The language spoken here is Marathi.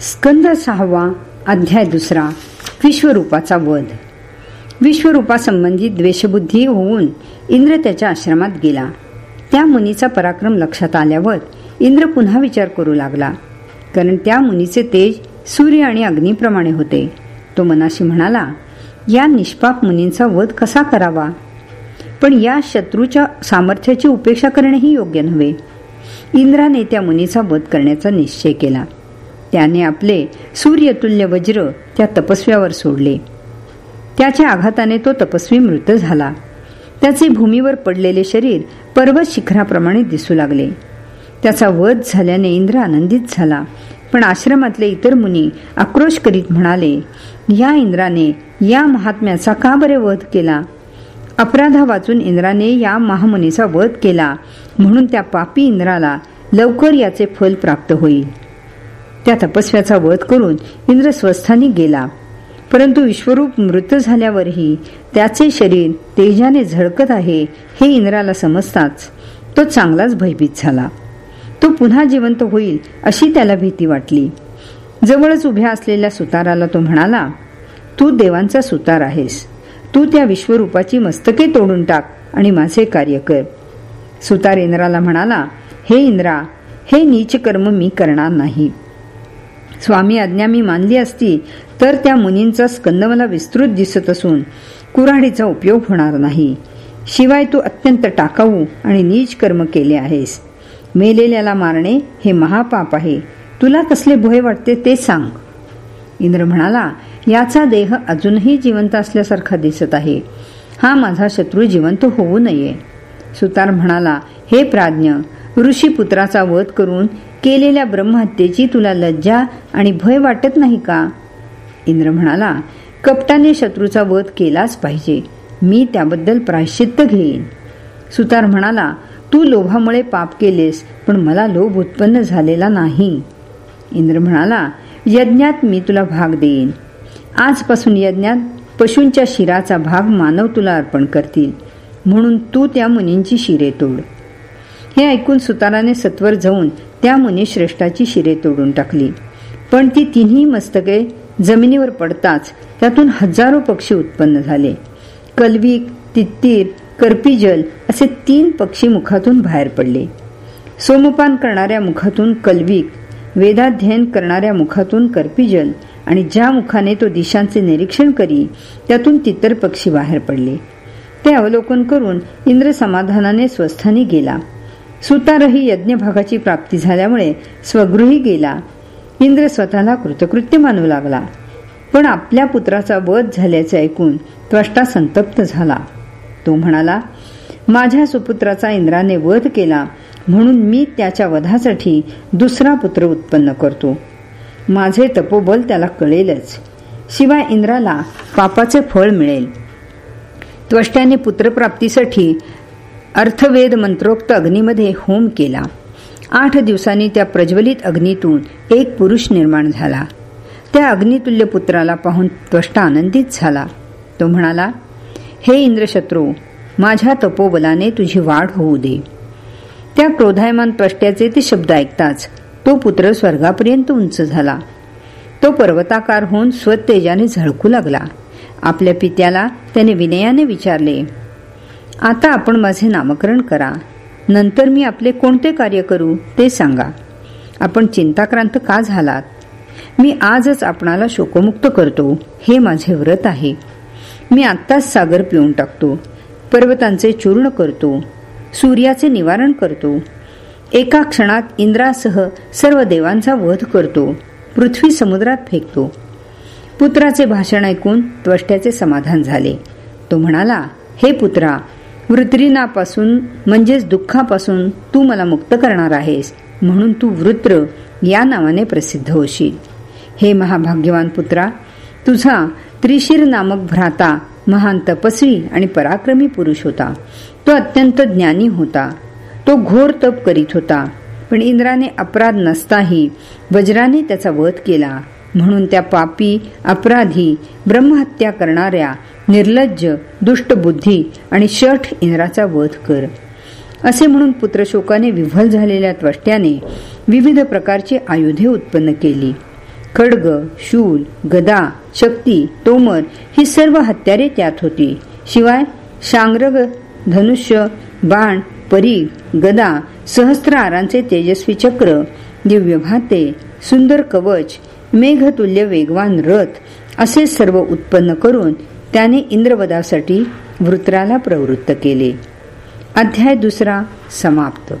स्कंद सहावा अध्याय दुसरा. विश्वरूपाचा वध. विश्वरूपासंबंधी द्वेषबुद्धी होऊन इंद्र त्याच्या आश्रमात गेला. त्या मुनीचा पराक्रम लक्षात आल्यावर इंद्र पुन्हा विचार करू लागला. कारण त्या मुनीचे तेज सूर्य आणि अग्नीप्रमाणे होते. तो मनाशी म्हणाला या निष्पाप मुनींचा वध कसा करावा? पण या शत्रूच्या सामर्थ्याची उपेक्षा करणेही योग्य नव्हे. इंद्राने त्या मुनीचा वध करण्याचा निश्चय केला. त्याने आपले सूर्यतुल्य वज्र त्या तपस्व्यावर सोडले. त्याच्या आघाताने तो तपस्वी मृत झाला. त्याचे भूमीवर पडलेले शरीर पर्वत शिखराप्रमाणे दिसू लागले. त्याचा वध झाल्याने इंद्र आनंदित झाला. पण आश्रमातले इतर मुनी आक्रोश करीत म्हणाले या इंद्राने या महात्म्याचा का बरे वध केला? अपराधा वाचून इंद्राने या महामुनीचा वध केला. म्हणून त्या पापी इंद्राला लवकर याचे फल प्राप्त होईल. त्या तपस्व्याचा वध करून इंद्र स्वस्थानी गेला. परंतु विश्वरूप मृत झाल्यावरही त्याचे शरीर तेजाने झळकत आहे हे इंद्राला समजताच तो चांगलाच भयभीत झाला. तो पुन्हा जिवंत होईल अशी त्याला भीती वाटली. जवळच उभ्या असलेल्या सुताराला तो म्हणाला तू देवांचा सुतार आहेस. तू त्या विश्वरूपाची मस्तके तोडून टाक आणि माझे कार्य कर. सुतार इंद्राला म्हणाला हे इंद्रा हे नीच कर्म मी करणार नाही. स्वामी आज्ञा मी मानली असती तर त्या मुनींचा स्कंद मला विस्तृत दिसत असून कुऱ्हाडीचा उपयोग होणार नाही. शिवाय तू अत्यंत टाकाऊ आणि नीच कर्म केले आहेस. मेलेल्याला मारणे हे महापाप आहे. तुला कसले भय वाटते ते सांग. इंद्र म्हणाला याचा देह अजूनही जिवंत असल्यासारखा दिसत आहे. हा माझा शत्रू जिवंत होऊ नये. सुतार म्हणाला हे प्राज्ञ ऋषीपुत्राचा वध करून केलेल्या ब्रह्महत्येची तुला लज्जा आणि भय वाटत नाही का? इंद्र म्हणाला कपटाने शत्रूचा वध केलाच पाहिजे. मी त्याबद्दल प्रायश्चित्त घेईन. सुतार म्हणाला तू लोभामुळे पाप केलेस पण मला लोभ उत्पन्न झालेला नाही. इंद्र म्हणाला यज्ञात मी तुला भाग देईन. आजपासून यज्ञात पशूंच्या शिराचा भाग मानव तुला अर्पण करतील. म्हणून तू त्या मुनींची शिरे तोड. हे ऐकून सुताराने सत्वर जाऊन त्या मुनी श्रेष्ठाची शिरे तोडून टाकली. पण ती तिन्ही मस्तके जमिनीवर पडताच त्यातून हजारो पक्षी उत्पन्न झाले. कलविक तित्तीर कर्पिजल असे तीन पक्षी मुखातून बाहेर पडले. सोमपान करणाऱ्या मुखातून कलविक वेदाध्ययन करणाऱ्या मुखातून कर्पिजल आणि ज्या मुखाने तो दिशांचे निरीक्षण करी त्यातून तितर पक्षी बाहेर पडले. ते अवलोकन करून इंद्र समाधानाने स्वस्थानी गेला. सुतारही यज्ञभागाची प्राप्ती झाल्यामुळे स्वगृही गेला. इंद्र स्वतःला कृतकृत्य मानू लागला. पण आपल्या पुत्राचा वध झाल्याचे ऐकून त्वष्टा संतप्त झाला. तो म्हणाला माझ्या सुपुत्राचा इंद्राने वध केला म्हणून मी त्याच्या वधासाठी दुसरा पुत्र उत्पन्न करतो. माझे तपोबल त्याला कळेलच. शिवाय इंद्राला पापाचे फळ मिळेल. त्वष्ट्याने पुत्रप्राप्तीसाठी अर्थवेद मंत्रोक्त अग्नीमध्ये होम केला. आठ दिवसांनी त्या प्रज्वलित अग्नीतून एक पुरुष निर्माण झाला. त्या अग्नितुल्य पुत्राला पाहून त्वष्टा आनंदित झाला. तो म्हणाला हे इंद्रशत्रू माझ्या तपोबलाने तुझी वाढ होऊ दे. त्या क्रोधायमान त्वष्ट्याचे ते शब्द ऐकताच तो पुत्र स्वर्गापर्यंत उंच झाला. तो पर्वताकार होऊन स्वतेजाने झळकू लागला. आपल्या पित्याला त्याने विनयाने विचारले आता आपण माझे नामकरण करा. नंतर मी आपले कोणते कार्य करू ते सांगा. आपण चिंताक्रांत का झालात? मी आजच आपणाला शोकमुक्त करतो. हे माझे व्रत आहे. मी आत्ताच सागर पिऊन टाकतो. पर्वतांचे चूर्ण करतो. सूर्याचे निवारण करतो. एका क्षणात इंद्रासह सर्व देवांचा वध करतो. पृथ्वी समुद्रात फेकतो. पुत्राचे भाषण ऐकून त्वष्ट्याचे समाधान झाले. तो म्हणाला हे पुत्रा वृत्रीनापासून म्हणजेच दुःखापासून तू मला मुक्त करणार आहेस म्हणून तू वृत्र या नावाने प्रसिद्ध होशील. हे महाभाग्यवान पुत्रा तुझा त्रिशिर नामक भ्राता महान तपस्वी आणि पराक्रमी पुरुष होता. तो अत्यंत ज्ञानी होता. तो घोर तप करीत होता. पण इंद्राने अपराध नसताही वज्राने त्याचा वध केला. म्हणून त्या पापी अपराधी ब्रह्महत्या करणाऱ्या निर्लज्ज दुष्टबुद्धी आणि शठ इंद्राचा वध कर. असे म्हणून पुत्रशोकाने विव्हल झालेल्या त्वष्ट्याने विविध प्रकारची आयुधे उत्पन्न केली. खडग शूल गदा शक्ती तोमर ही सर्व हत्यारे त्यात होती. शिवाय शांग्रग धनुष्य बाण परी गदा सहस्त्र आरांचे तेजस्वी चक्र दिव्य भाते सुंदर कवच मेघतुल्य वेगवान रथ असे सर्व उत्पन्न करून त्याने इंद्रवदासाठी वृत्राला प्रवृत्त केले. अध्याय दुसरा समाप्त.